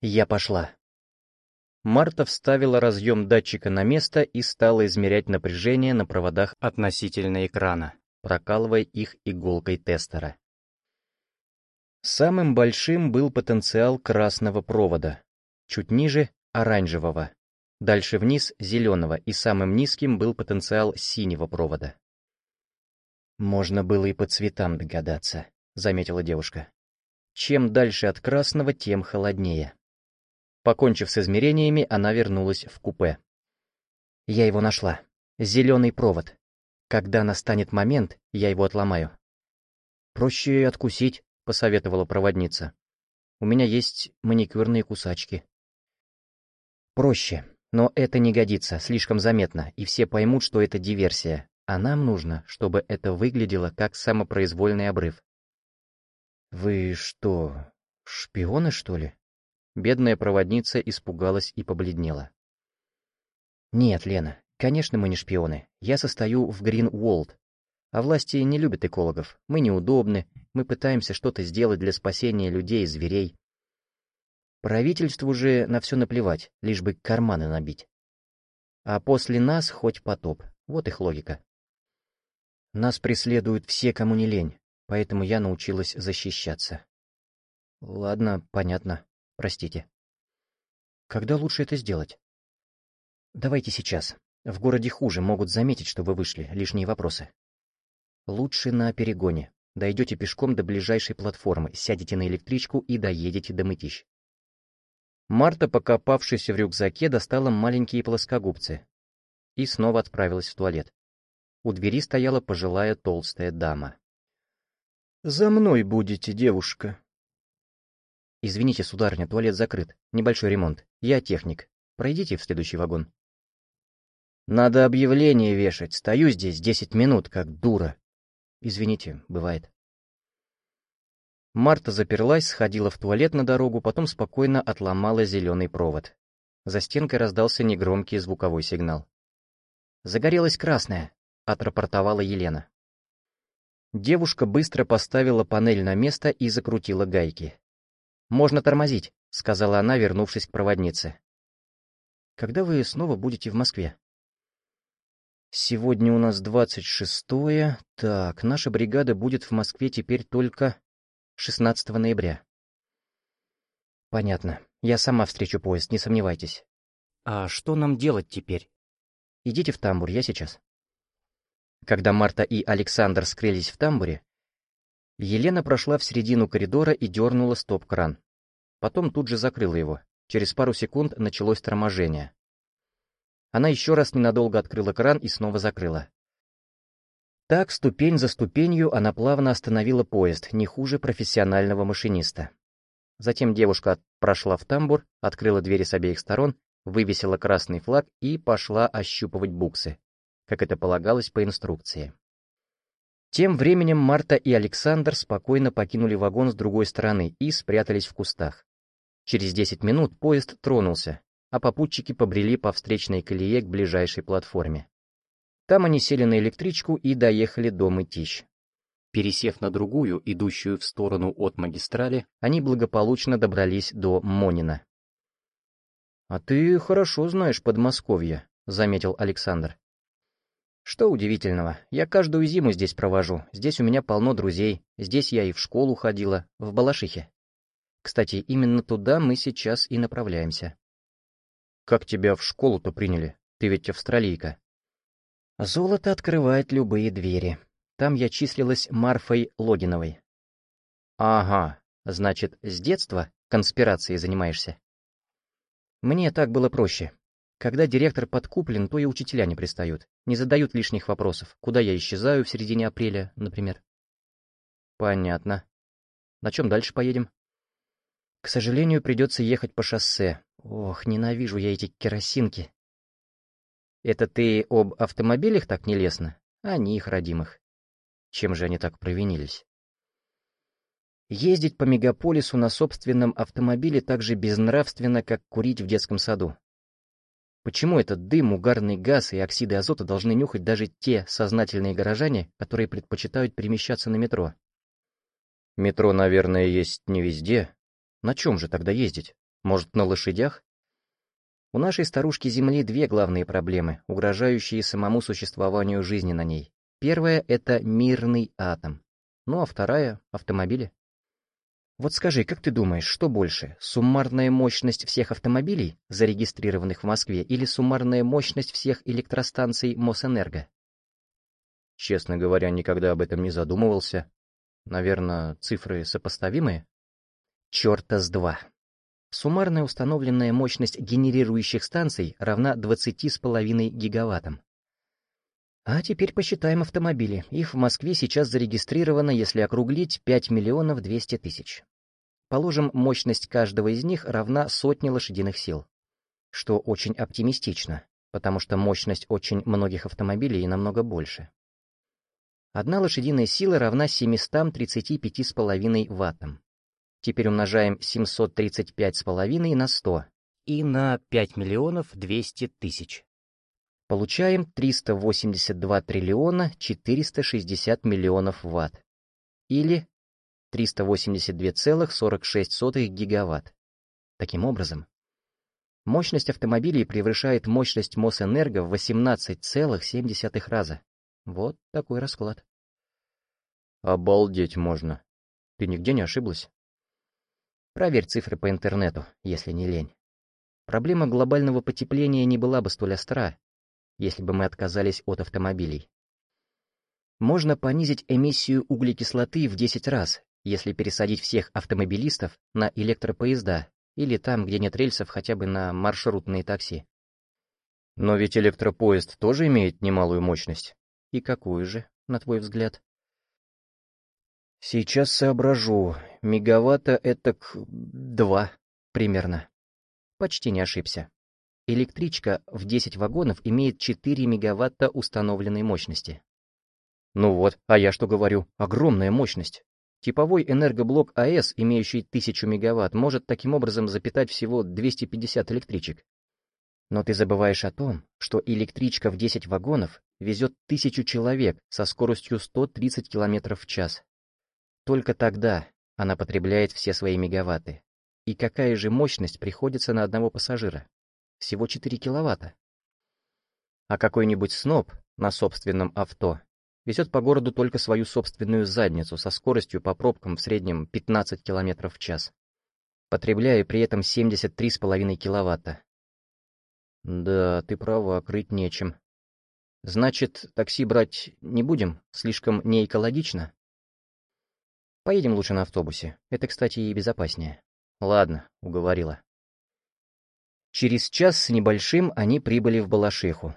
Я пошла. Марта вставила разъем датчика на место и стала измерять напряжение на проводах относительно экрана, прокалывая их иголкой тестера. Самым большим был потенциал красного провода, чуть ниже — оранжевого, дальше вниз — зеленого и самым низким был потенциал синего провода. «Можно было и по цветам догадаться», — заметила девушка. «Чем дальше от красного, тем холоднее». Покончив с измерениями, она вернулась в купе. «Я его нашла. Зеленый провод. Когда настанет момент, я его отломаю». «Проще откусить», — посоветовала проводница. «У меня есть маникюрные кусачки». «Проще, но это не годится, слишком заметно, и все поймут, что это диверсия, а нам нужно, чтобы это выглядело как самопроизвольный обрыв». «Вы что, шпионы, что ли?» Бедная проводница испугалась и побледнела. «Нет, Лена, конечно, мы не шпионы. Я состою в Green World. А власти не любят экологов. Мы неудобны, мы пытаемся что-то сделать для спасения людей и зверей. Правительству же на все наплевать, лишь бы карманы набить. А после нас хоть потоп. Вот их логика. Нас преследуют все, кому не лень, поэтому я научилась защищаться. Ладно, понятно. Простите. Когда лучше это сделать? Давайте сейчас. В городе хуже, могут заметить, что вы вышли, лишние вопросы. Лучше на перегоне. Дойдете пешком до ближайшей платформы, сядете на электричку и доедете до Мытищ. Марта, покопавшись в рюкзаке, достала маленькие плоскогубцы и снова отправилась в туалет. У двери стояла пожилая толстая дама. «За мной будете, девушка», «Извините, сударыня, туалет закрыт. Небольшой ремонт. Я техник. Пройдите в следующий вагон». «Надо объявление вешать. Стою здесь десять минут, как дура». «Извините, бывает». Марта заперлась, сходила в туалет на дорогу, потом спокойно отломала зеленый провод. За стенкой раздался негромкий звуковой сигнал. «Загорелась красная», — отрапортовала Елена. Девушка быстро поставила панель на место и закрутила гайки. «Можно тормозить», — сказала она, вернувшись к проводнице. «Когда вы снова будете в Москве?» «Сегодня у нас двадцать шестое. Так, наша бригада будет в Москве теперь только 16 ноября». «Понятно. Я сама встречу поезд, не сомневайтесь». «А что нам делать теперь?» «Идите в тамбур, я сейчас». Когда Марта и Александр скрылись в тамбуре, Елена прошла в середину коридора и дернула стоп-кран. Потом тут же закрыла его. Через пару секунд началось торможение. Она еще раз ненадолго открыла кран и снова закрыла. Так, ступень за ступенью, она плавно остановила поезд, не хуже профессионального машиниста. Затем девушка прошла в тамбур, открыла двери с обеих сторон, вывесила красный флаг и пошла ощупывать буксы, как это полагалось по инструкции. Тем временем Марта и Александр спокойно покинули вагон с другой стороны и спрятались в кустах. Через 10 минут поезд тронулся, а попутчики побрели по встречной колее к ближайшей платформе. Там они сели на электричку и доехали до Мытищ. Пересев на другую, идущую в сторону от магистрали, они благополучно добрались до Монина. «А ты хорошо знаешь Подмосковье», — заметил Александр. Что удивительного, я каждую зиму здесь провожу, здесь у меня полно друзей, здесь я и в школу ходила, в Балашихе. Кстати, именно туда мы сейчас и направляемся. Как тебя в школу-то приняли? Ты ведь австралийка. Золото открывает любые двери. Там я числилась Марфой Логиновой. Ага, значит, с детства конспирацией занимаешься? Мне так было проще. Когда директор подкуплен, то и учителя не пристают, не задают лишних вопросов, куда я исчезаю в середине апреля, например. Понятно. На чем дальше поедем? К сожалению, придется ехать по шоссе. Ох, ненавижу я эти керосинки. Это ты об автомобилях так нелестно? А не их родимых. Чем же они так провинились? Ездить по мегаполису на собственном автомобиле так же безнравственно, как курить в детском саду. Почему этот дым, угарный газ и оксиды азота должны нюхать даже те сознательные горожане, которые предпочитают перемещаться на метро? Метро, наверное, есть не везде. На чем же тогда ездить? Может, на лошадях? У нашей старушки Земли две главные проблемы, угрожающие самому существованию жизни на ней. Первая — это мирный атом. Ну а вторая — автомобили. Вот скажи, как ты думаешь, что больше, суммарная мощность всех автомобилей, зарегистрированных в Москве, или суммарная мощность всех электростанций Мосэнерго? Честно говоря, никогда об этом не задумывался. Наверное, цифры сопоставимые? Чёрта с два. Суммарная установленная мощность генерирующих станций равна 20,5 гигаваттам. А теперь посчитаем автомобили. Их в Москве сейчас зарегистрировано, если округлить, 5 миллионов 200 тысяч. Положим, мощность каждого из них равна сотне лошадиных сил. Что очень оптимистично, потому что мощность очень многих автомобилей намного больше. Одна лошадиная сила равна 735,5 ваттам. Теперь умножаем 735,5 на 100 и на 5 миллионов 200 тысяч. Получаем 382 триллиона 460 миллионов ватт. Или 382,46 гигаватт. Таким образом, мощность автомобилей превышает мощность Мосэнерго в 18,7 раза. Вот такой расклад. Обалдеть можно. Ты нигде не ошиблась? Проверь цифры по интернету, если не лень. Проблема глобального потепления не была бы столь остра, если бы мы отказались от автомобилей. Можно понизить эмиссию углекислоты в 10 раз, если пересадить всех автомобилистов на электропоезда или там, где нет рельсов, хотя бы на маршрутные такси. Но ведь электропоезд тоже имеет немалую мощность. И какую же, на твой взгляд? Сейчас соображу. Мегаватта — это к... два, примерно. Почти не ошибся. Электричка в 10 вагонов имеет 4 мегаватта установленной мощности. Ну вот, а я что говорю? Огромная мощность. Типовой энергоблок АЭС, имеющий 1000 мегаватт, может таким образом запитать всего 250 электричек. Но ты забываешь о том, что электричка в 10 вагонов везет тысячу человек со скоростью 130 км в час. Только тогда она потребляет все свои мегаватты. И какая же мощность приходится на одного пассажира? Всего 4 киловатта. А какой-нибудь сноб на собственном авто везет по городу только свою собственную задницу со скоростью по пробкам в среднем 15 км в час, потребляя при этом 73,5 киловатта. Да, ты права, крыть нечем. Значит, такси брать не будем? Слишком неэкологично? Поедем лучше на автобусе. Это, кстати, и безопаснее. Ладно, уговорила. Через час с небольшим они прибыли в Балашиху.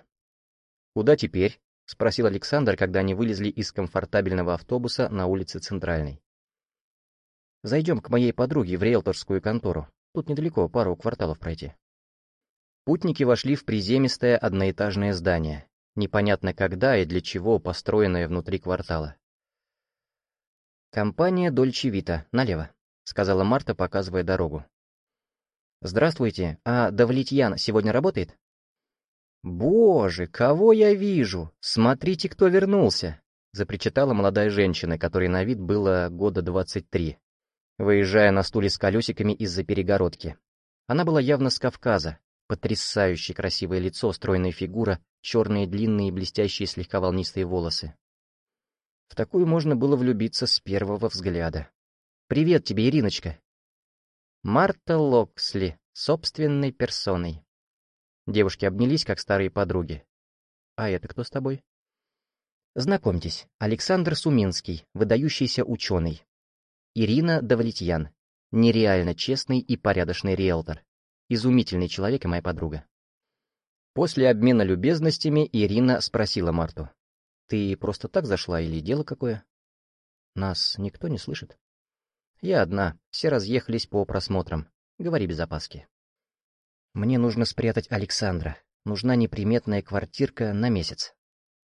«Куда теперь?» — спросил Александр, когда они вылезли из комфортабельного автобуса на улице Центральной. «Зайдем к моей подруге в риэлторскую контору. Тут недалеко, пару кварталов пройти». Путники вошли в приземистое одноэтажное здание, непонятно когда и для чего построенное внутри квартала. «Компания Дольче Вита, налево», — сказала Марта, показывая дорогу. «Здравствуйте, а Давлетьян сегодня работает?» «Боже, кого я вижу! Смотрите, кто вернулся!» — запричитала молодая женщина, которой на вид было года двадцать три, выезжая на стуле с колесиками из-за перегородки. Она была явно с Кавказа, потрясающе красивое лицо, стройная фигура, черные длинные блестящие слегка волнистые волосы. В такую можно было влюбиться с первого взгляда. «Привет тебе, Ириночка!» Марта Локсли, собственной персоной. Девушки обнялись, как старые подруги. «А это кто с тобой?» Знакомьтесь, Александр Суминский, выдающийся ученый. Ирина Давлетьян, нереально честный и порядочный риэлтор. Изумительный человек и моя подруга. После обмена любезностями Ирина спросила Марту. «Ты просто так зашла или дело какое?» «Нас никто не слышит?» Я одна, все разъехались по просмотрам. Говори без опаски. Мне нужно спрятать Александра. Нужна неприметная квартирка на месяц.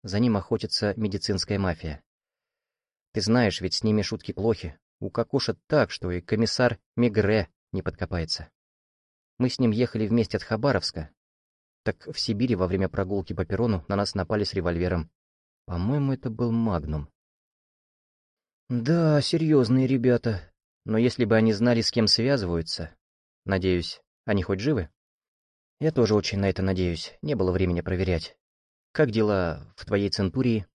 За ним охотится медицинская мафия. Ты знаешь, ведь с ними шутки плохи. Укокошат так, что и комиссар Мегре не подкопается. Мы с ним ехали вместе от Хабаровска. Так в Сибири во время прогулки по перрону на нас напали с револьвером. По-моему, это был Магнум. Да, серьезные ребята, но если бы они знали, с кем связываются, Надеюсь, они хоть живы? Я тоже очень на это надеюсь. Не было времени проверять. Как дела в твоей Центурии?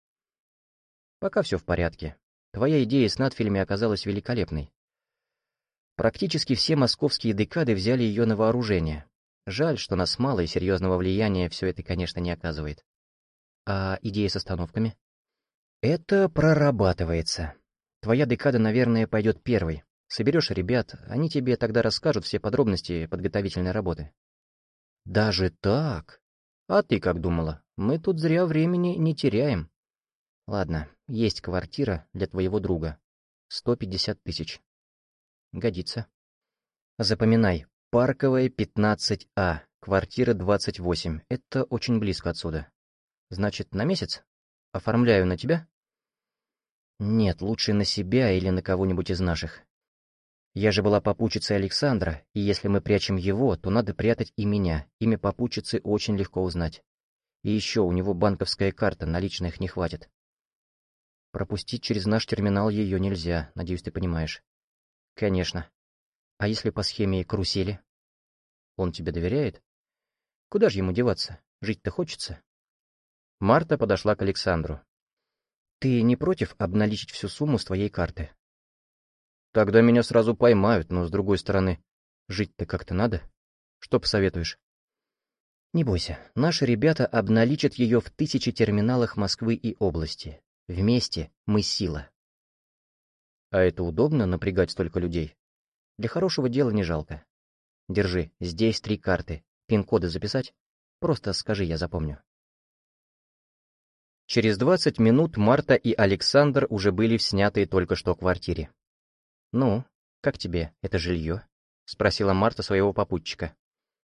Пока все в порядке. Твоя идея с надфильме оказалась великолепной. Практически все московские декады взяли ее на вооружение. Жаль, что нас мало и серьезного влияния все это, конечно, не оказывает. А идея с остановками? Это прорабатывается. Твоя декада, наверное, пойдет первой. Соберешь ребят, они тебе тогда расскажут все подробности подготовительной работы. Даже так? А ты как думала? Мы тут зря времени не теряем. Ладно, есть квартира для твоего друга. 150 тысяч. Годится. Запоминай. Парковая, 15А. Квартира 28. Это очень близко отсюда. Значит, на месяц? Оформляю на тебя? Нет, лучше на себя или на кого-нибудь из наших. Я же была попутчицей Александра, и если мы прячем его, то надо прятать и меня. Имя попутчицы очень легко узнать. И еще у него банковская карта, наличных не хватит. Пропустить через наш терминал ее нельзя, надеюсь, ты понимаешь. Конечно. А если по схеме карусели? Он тебе доверяет? Куда же ему деваться? Жить-то хочется. Марта подошла к Александру. Ты не против обналичить всю сумму с твоей карты? Тогда меня сразу поймают, но с другой стороны, жить-то как-то надо. Что посоветуешь? Не бойся, наши ребята обналичат ее в тысячи терминалах Москвы и области. Вместе мы сила. А это удобно напрягать столько людей? Для хорошего дела не жалко. Держи, здесь три карты. Пин-коды записать? Просто скажи, я запомню. Через 20 минут Марта и Александр уже были в снятой только что квартире. «Ну, как тебе это жилье?» — спросила Марта своего попутчика.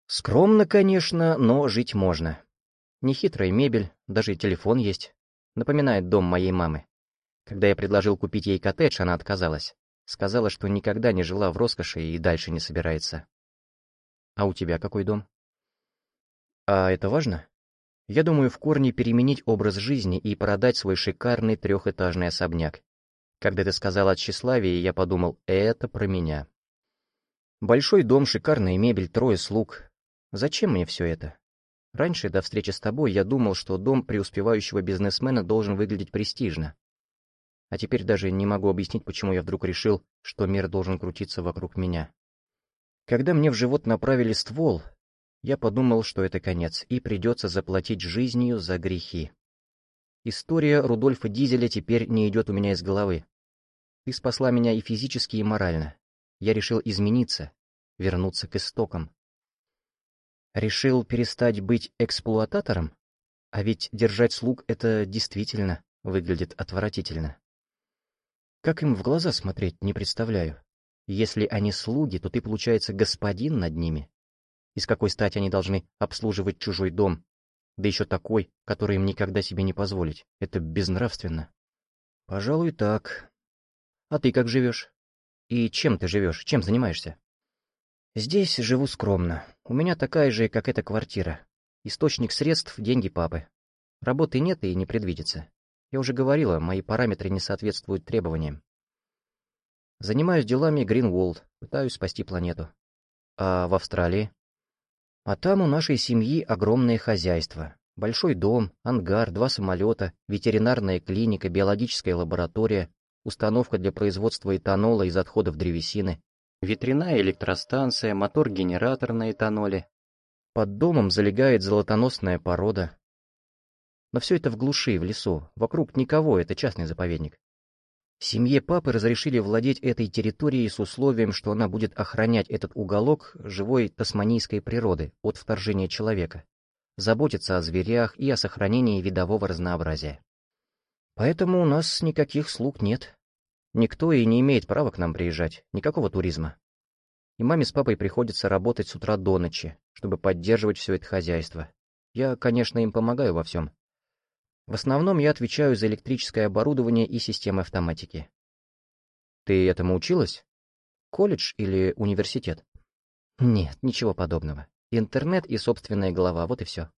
«Скромно, конечно, но жить можно. Нехитрая мебель, даже и телефон есть. Напоминает дом моей мамы. Когда я предложил купить ей коттедж, она отказалась. Сказала, что никогда не жила в роскоши и дальше не собирается. А у тебя какой дом? А это важно? Я думаю, в корне переменить образ жизни и продать свой шикарный трехэтажный особняк. Когда ты сказал о тщеславии, я подумал, это про меня. Большой дом, шикарная мебель, трое слуг. Зачем мне все это? Раньше, до встречи с тобой, я думал, что дом преуспевающего бизнесмена должен выглядеть престижно. А теперь даже не могу объяснить, почему я вдруг решил, что мир должен крутиться вокруг меня. Когда мне в живот направили ствол, я подумал, что это конец, и придется заплатить жизнью за грехи. История Рудольфа Дизеля теперь не идет у меня из головы. Ты спасла меня и физически, и морально. Я решил измениться, вернуться к истокам. Решил перестать быть эксплуататором? А ведь держать слуг — это действительно выглядит отвратительно. Как им в глаза смотреть, не представляю. Если они слуги, то ты, получается, господин над ними. И с какой стати они должны обслуживать чужой дом, да еще такой, который им никогда себе не позволить. Это безнравственно. Пожалуй, так. А ты как живешь? И чем ты живешь? Чем занимаешься? Здесь живу скромно. У меня такая же, как эта квартира. Источник средств — деньги папы. Работы нет и не предвидится. Я уже говорила, мои параметры не соответствуют требованиям. Занимаюсь делами Гринволд, пытаюсь спасти планету. А в Австралии? А там у нашей семьи огромное хозяйство. Большой дом, ангар, два самолета, ветеринарная клиника, биологическая лаборатория, установка для производства этанола из отходов древесины, ветряная электростанция, мотор-генератор на этаноле. Под домом залегает золотоносная порода, но все это в глуши, в лесу. Вокруг никого, это частный заповедник. Семье папы разрешили владеть этой территорией с условием, что она будет охранять этот уголок живой тасманийской природы от вторжения человека, заботиться о зверях и о сохранении видового разнообразия. Поэтому у нас никаких слуг нет. Никто и не имеет права к нам приезжать, никакого туризма. И маме с папой приходится работать с утра до ночи, чтобы поддерживать все это хозяйство. Я, конечно, им помогаю во всем. В основном я отвечаю за электрическое оборудование и системы автоматики. Ты этому училась? Колледж или университет? Нет, ничего подобного. Интернет и собственная голова, вот и все.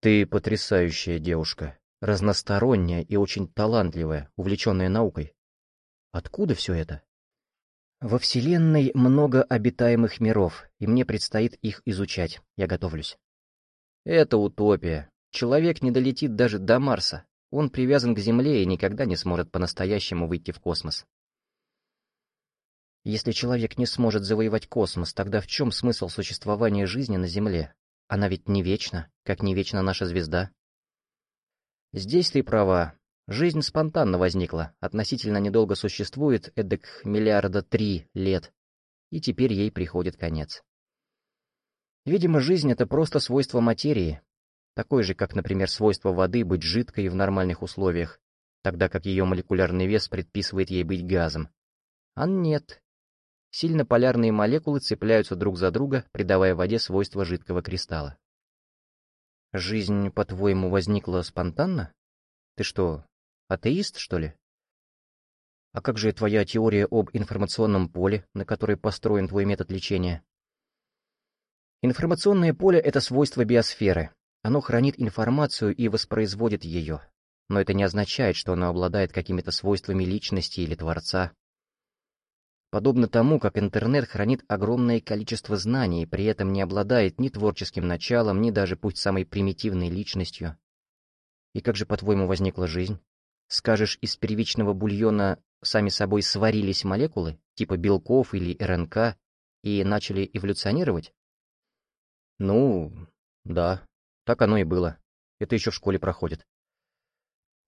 Ты потрясающая девушка, разносторонняя и очень талантливая, увлеченная наукой. Откуда все это? Во Вселенной много обитаемых миров, и мне предстоит их изучать. Я готовлюсь. Это утопия. Человек не долетит даже до Марса. Он привязан к Земле и никогда не сможет по-настоящему выйти в космос. Если человек не сможет завоевать космос, тогда в чем смысл существования жизни на Земле? Она ведь не вечна, как не вечна наша звезда. Здесь ты права. Жизнь спонтанно возникла, относительно недолго существует, эдак миллиарда три лет, и теперь ей приходит конец. Видимо, жизнь — это просто свойство материи, такое же, как, например, свойство воды быть жидкой в нормальных условиях, тогда как ее молекулярный вес предписывает ей быть газом. А нет. Сильно полярные молекулы цепляются друг за друга, придавая воде свойства жидкого кристалла. Жизнь, по-твоему, возникла спонтанно? Ты что, Атеист, что ли? А как же твоя теория об информационном поле, на которой построен твой метод лечения? Информационное поле — это свойство биосферы. Оно хранит информацию и воспроизводит ее. Но это не означает, что оно обладает какими-то свойствами личности или творца. Подобно тому, как интернет хранит огромное количество знаний, при этом не обладает ни творческим началом, ни даже пусть самой примитивной личностью. И как же, по-твоему, возникла жизнь? Скажешь, из первичного бульона сами собой сварились молекулы, типа белков или РНК, и начали эволюционировать? Ну, да, так оно и было. Это еще в школе проходит.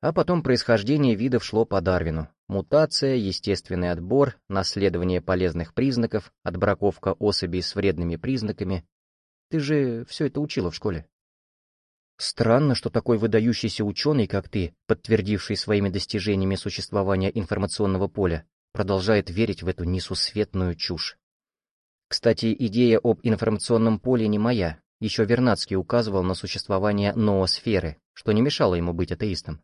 А потом происхождение видов шло по Дарвину. Мутация, естественный отбор, наследование полезных признаков, отбраковка особей с вредными признаками. Ты же все это учила в школе. Странно, что такой выдающийся ученый, как ты, подтвердивший своими достижениями существование информационного поля, продолжает верить в эту несусветную чушь. Кстати, идея об информационном поле не моя. Еще Вернадский указывал на существование ноосферы, что не мешало ему быть атеистом.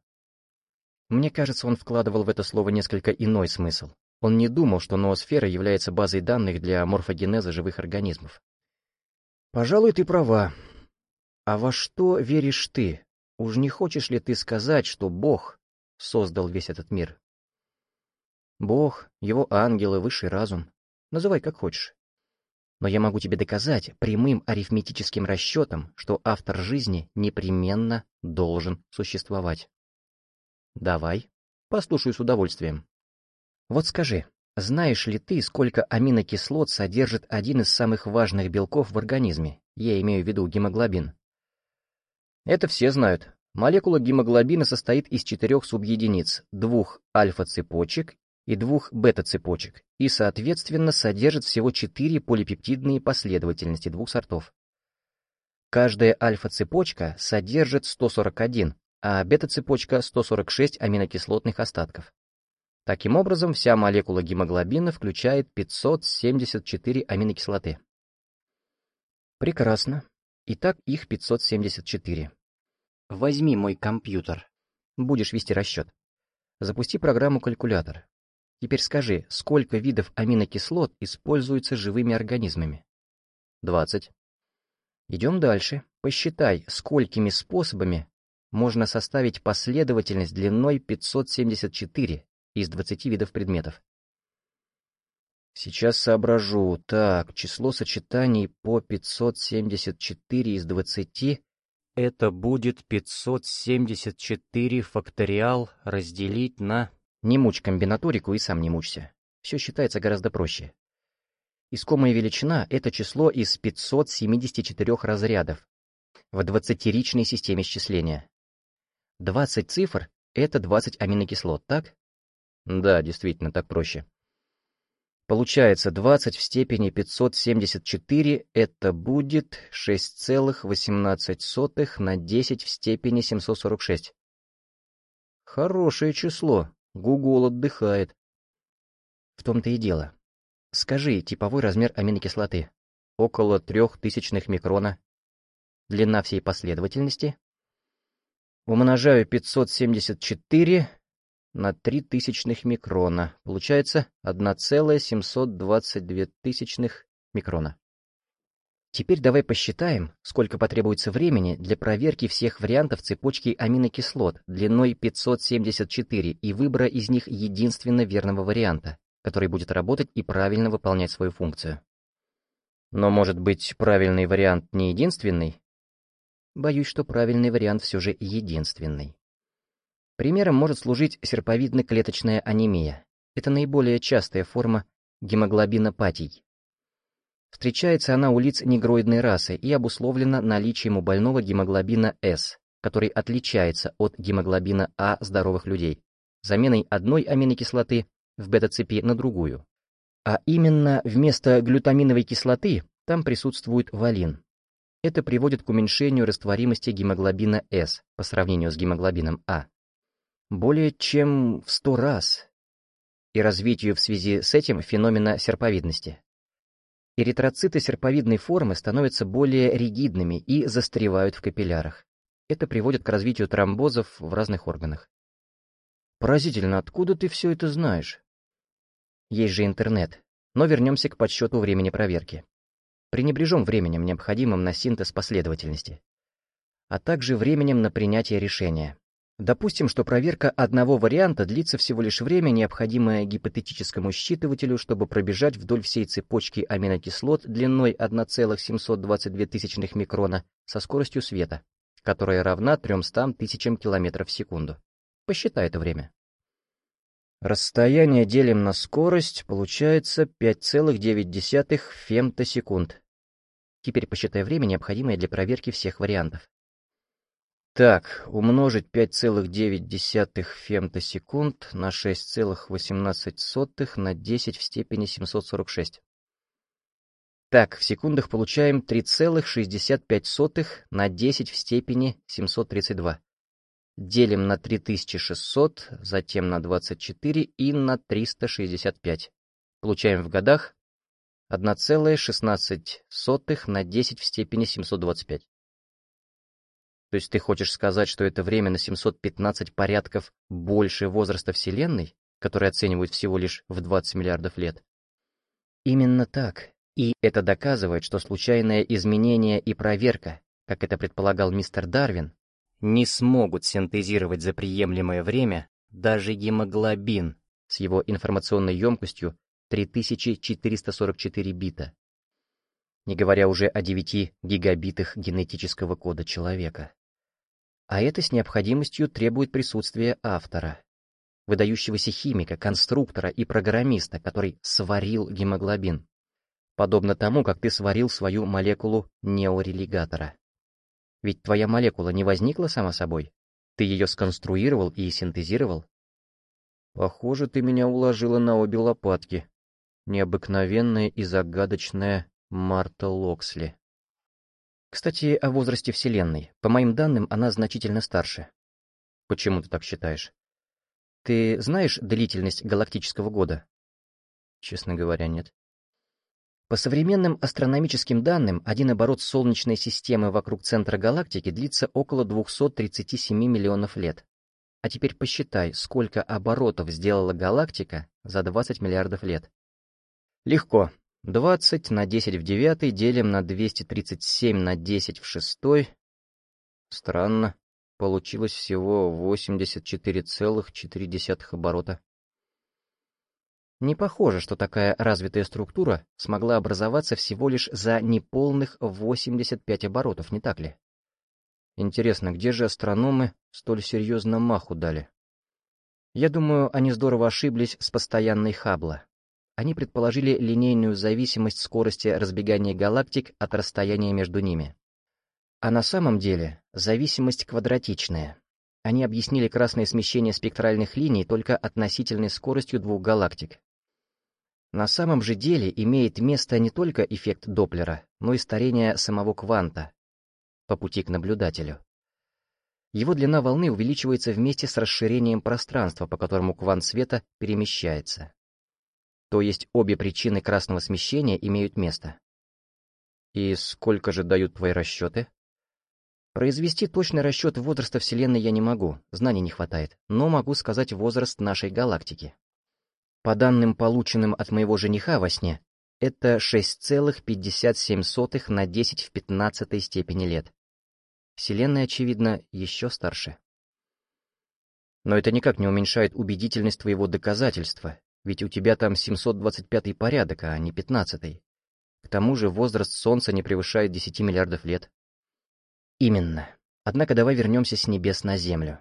Мне кажется, он вкладывал в это слово несколько иной смысл. Он не думал, что ноосфера является базой данных для морфогенеза живых организмов. «Пожалуй, ты права», а во что веришь ты? Уж не хочешь ли ты сказать, что Бог создал весь этот мир? Бог, его ангелы, высший разум. Называй как хочешь. Но я могу тебе доказать прямым арифметическим расчетом, что автор жизни непременно должен существовать. Давай, послушаю с удовольствием. Вот скажи, знаешь ли ты, сколько аминокислот содержит один из самых важных белков в организме? Я имею в виду гемоглобин. Это все знают. Молекула гемоглобина состоит из четырех субъединиц, двух альфа-цепочек и двух бета-цепочек, и, соответственно, содержит всего четыре полипептидные последовательности двух сортов. Каждая альфа-цепочка содержит 141, а бета-цепочка 146 аминокислотных остатков. Таким образом, вся молекула гемоглобина включает 574 аминокислоты. Прекрасно. Итак, их 574. Возьми мой компьютер. Будешь вести расчет. Запусти программу-калькулятор. Теперь скажи, сколько видов аминокислот используются живыми организмами? 20. Идем дальше. Посчитай, сколькими способами можно составить последовательность длиной 574 из 20 видов предметов. Сейчас соображу. Так, число сочетаний по 574 из 20 это будет 574 факториал разделить на... Не мучь комбинаторику и сам не мучься. Все считается гораздо проще. Искомая величина — это число из 574 разрядов в 20-ричной системе счисления. 20 цифр — это 20 аминокислот, так? Да, действительно, так проще. Получается, 20 в степени 574 это будет 6,18 на 10 в степени 746. Хорошее число. Гугл отдыхает. В том-то и дело. Скажи, типовой размер аминокислоты. Около трех тысячных микрона. Длина всей последовательности. Умножаю 574 на 3 тысячных микрона. Получается 1,722 тысячных микрона. Теперь давай посчитаем, сколько потребуется времени для проверки всех вариантов цепочки аминокислот длиной 574 и выбора из них единственно верного варианта, который будет работать и правильно выполнять свою функцию. Но, может быть, правильный вариант не единственный? Боюсь, что правильный вариант все же единственный. Примером может служить серповидно-клеточная анемия. Это наиболее частая форма гемоглобинопатий. Встречается она у лиц негроидной расы и обусловлена наличием у больного гемоглобина С, который отличается от гемоглобина А здоровых людей, заменой одной аминокислоты в бета-цепи на другую. А именно вместо глютаминовой кислоты там присутствует валин. Это приводит к уменьшению растворимости гемоглобина С по сравнению с гемоглобином А. Более чем в 100 раз. И развитию в связи с этим феномена серповидности. Эритроциты серповидной формы становятся более ригидными и застревают в капиллярах. Это приводит к развитию тромбозов в разных органах. Поразительно, откуда ты все это знаешь? Есть же интернет. Но вернемся к подсчету времени проверки. Пренебрежем временем, необходимым на синтез последовательности. А также временем на принятие решения. Допустим, что проверка одного варианта длится всего лишь время, необходимое гипотетическому считывателю, чтобы пробежать вдоль всей цепочки аминокислот длиной 1,722 микрона со скоростью света, которая равна 300 тысячам километров в секунду. Посчитай это время. Расстояние делим на скорость, получается 5,9 фемтосекунд. Теперь посчитай время, необходимое для проверки всех вариантов. Так, умножить 5,9 фемтосекунд на 6,18 на 10 в степени 746. Так, в секундах получаем 3,65 на 10 в степени 732 делим на 3600, затем на 24 и на 365. Получаем в годах 1,16 на 10 в степени 725. То есть ты хочешь сказать, что это время на 715 порядков больше возраста Вселенной, который оценивают всего лишь в 20 миллиардов лет? Именно так. И это доказывает, что случайное изменение и проверка, как это предполагал мистер Дарвин, не смогут синтезировать за приемлемое время даже гемоглобин с его информационной емкостью 3444 бита, не говоря уже о 9 гигабитах генетического кода человека. А это с необходимостью требует присутствия автора, выдающегося химика, конструктора и программиста, который сварил гемоглобин, подобно тому, как ты сварил свою молекулу неорелигатора. Ведь твоя молекула не возникла сама собой. Ты ее сконструировал и синтезировал. Похоже, ты меня уложила на обе лопатки. Необыкновенная и загадочная Марта Локсли. Кстати, о возрасте Вселенной. По моим данным, она значительно старше. Почему ты так считаешь? Ты знаешь длительность галактического года? Честно говоря, нет. По современным астрономическим данным, один оборот Солнечной системы вокруг центра галактики длится около 237 миллионов лет. А теперь посчитай, сколько оборотов сделала галактика за 20 миллиардов лет. Легко. 20 на 10 в 9 делим на 237 на 10 в 6. Странно. Получилось всего 84,4 оборота. Не похоже, что такая развитая структура смогла образоваться всего лишь за неполных 85 оборотов, не так ли? Интересно, где же астрономы столь серьезно маху дали? Я думаю, они здорово ошиблись с постоянной Хаббла. Они предположили линейную зависимость скорости разбегания галактик от расстояния между ними. А на самом деле зависимость квадратичная. Они объяснили красное смещение спектральных линий только относительной скоростью двух галактик, на самом же деле имеет место не только эффект Доплера, но и старение самого кванта по пути к наблюдателю. Его длина волны увеличивается вместе с расширением пространства, по которому квант света перемещается. То есть обе причины красного смещения имеют место. И сколько же дают твои расчеты? Произвести точный расчет возраста Вселенной я не могу, знаний не хватает, но могу сказать возраст нашей галактики. По данным, полученным от моего жениха во сне, это 6,57 на 10 в 15 степени лет. Вселенная, очевидно, еще старше. Но это никак не уменьшает убедительность твоего доказательства, Ведь у тебя там 725-й порядок, а не 15-й. К тому же возраст Солнца не превышает 10 миллиардов лет. Именно. Однако давай вернемся с небес на Землю.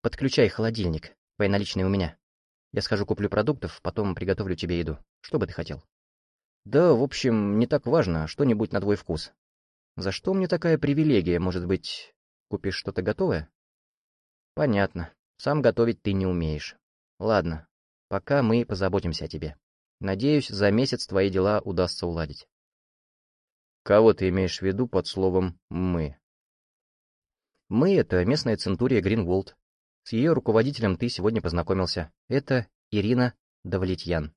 Подключай холодильник. Твои наличные у меня. Я схожу куплю продуктов, потом приготовлю тебе еду. Что бы ты хотел? Да, в общем, не так важно, что-нибудь на твой вкус. За что мне такая привилегия? Может быть, купишь что-то готовое? Понятно. Сам готовить ты не умеешь. Ладно, пока мы позаботимся о тебе. Надеюсь, за месяц твои дела удастся уладить. Кого ты имеешь в виду под словом «мы»? «Мы» — это местная центурия Гринволд. С ее руководителем ты сегодня познакомился. Это Ирина Давлетьян.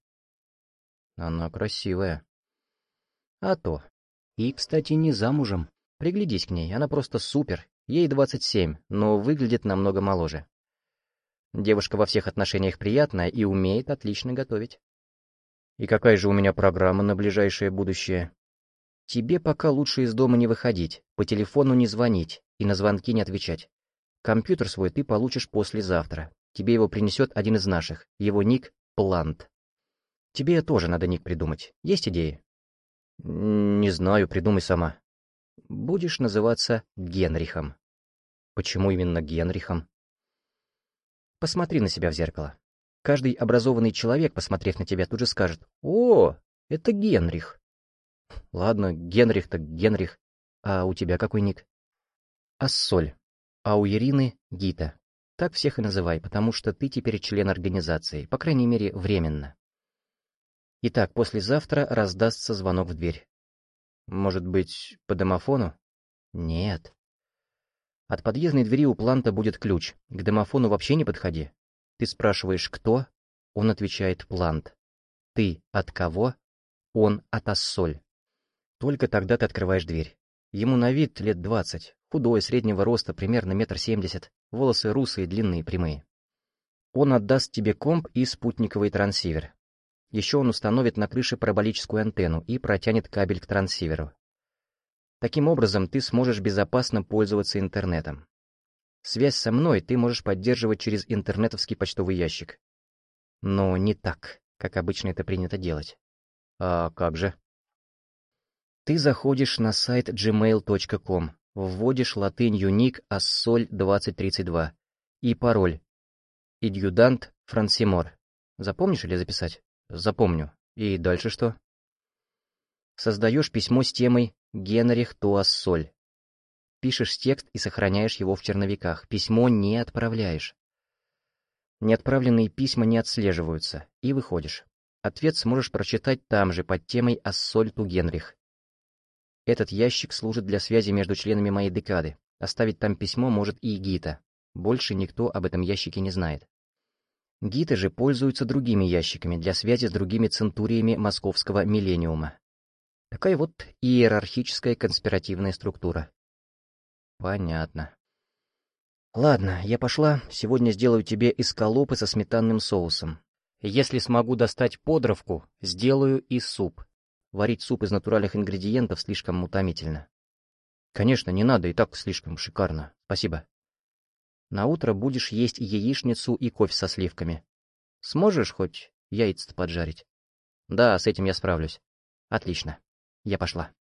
Она красивая. А то. И, кстати, не замужем. Приглядись к ней, она просто супер. Ей 27, но выглядит намного моложе. Девушка во всех отношениях приятная и умеет отлично готовить. И какая же у меня программа на ближайшее будущее? Тебе пока лучше из дома не выходить, по телефону не звонить и на звонки не отвечать. Компьютер свой ты получишь послезавтра. Тебе его принесет один из наших. Его ник — Плант. Тебе тоже надо ник придумать. Есть идеи? Не знаю, придумай сама. Будешь называться Генрихом. Почему именно Генрихом? Посмотри на себя в зеркало. Каждый образованный человек, посмотрев на тебя, тут же скажет «О, это Генрих». Ладно, Генрих так Генрих. А у тебя какой ник? Ассоль. А у Ирины — Гита. Так всех и называй, потому что ты теперь член организации, по крайней мере, временно. Итак, послезавтра раздастся звонок в дверь. Может быть, по домофону? Нет. От подъездной двери у Планта будет ключ. К домофону вообще не подходи. Ты спрашиваешь, кто? Он отвечает Плант. Ты от кого? Он от Ассоль. Только тогда ты открываешь дверь. Ему на вид лет двадцать, худой, среднего роста, примерно метр семьдесят, волосы русые, длинные, прямые. Он отдаст тебе комп и спутниковый трансивер. Еще он установит на крыше параболическую антенну и протянет кабель к трансиверу. Таким образом, ты сможешь безопасно пользоваться интернетом. Связь со мной ты можешь поддерживать через интернетовский почтовый ящик. Но не так, как обычно это принято делать. А как же? Ты заходишь на сайт gmail.com, вводишь латынью ник ассоль2032 и пароль «Идьюдант Франсимор». Запомнишь или записать? Запомню. И дальше что? Создаешь письмо с темой «Генрих Туассоль». Пишешь текст и сохраняешь его в черновиках. Письмо не отправляешь. Неотправленные письма не отслеживаются. И выходишь. Ответ сможешь прочитать там же, под темой «Ассоль ту Генрих». Этот ящик служит для связи между членами моей декады. Оставить там письмо может и Гита. Больше никто об этом ящике не знает. Гиты же пользуются другими ящиками для связи с другими центуриями московского миллениума. Такая вот иерархическая конспиративная структура. Понятно. Ладно, я пошла. Сегодня сделаю тебе эскалопы со сметанным соусом. Если смогу достать подровку, сделаю и суп. Варить суп из натуральных ингредиентов слишком утомительно. Конечно, не надо, и так слишком шикарно. Спасибо. На утро будешь есть яичницу и кофе со сливками. Сможешь хоть яйца поджарить? Да, с этим я справлюсь. Отлично. Я пошла.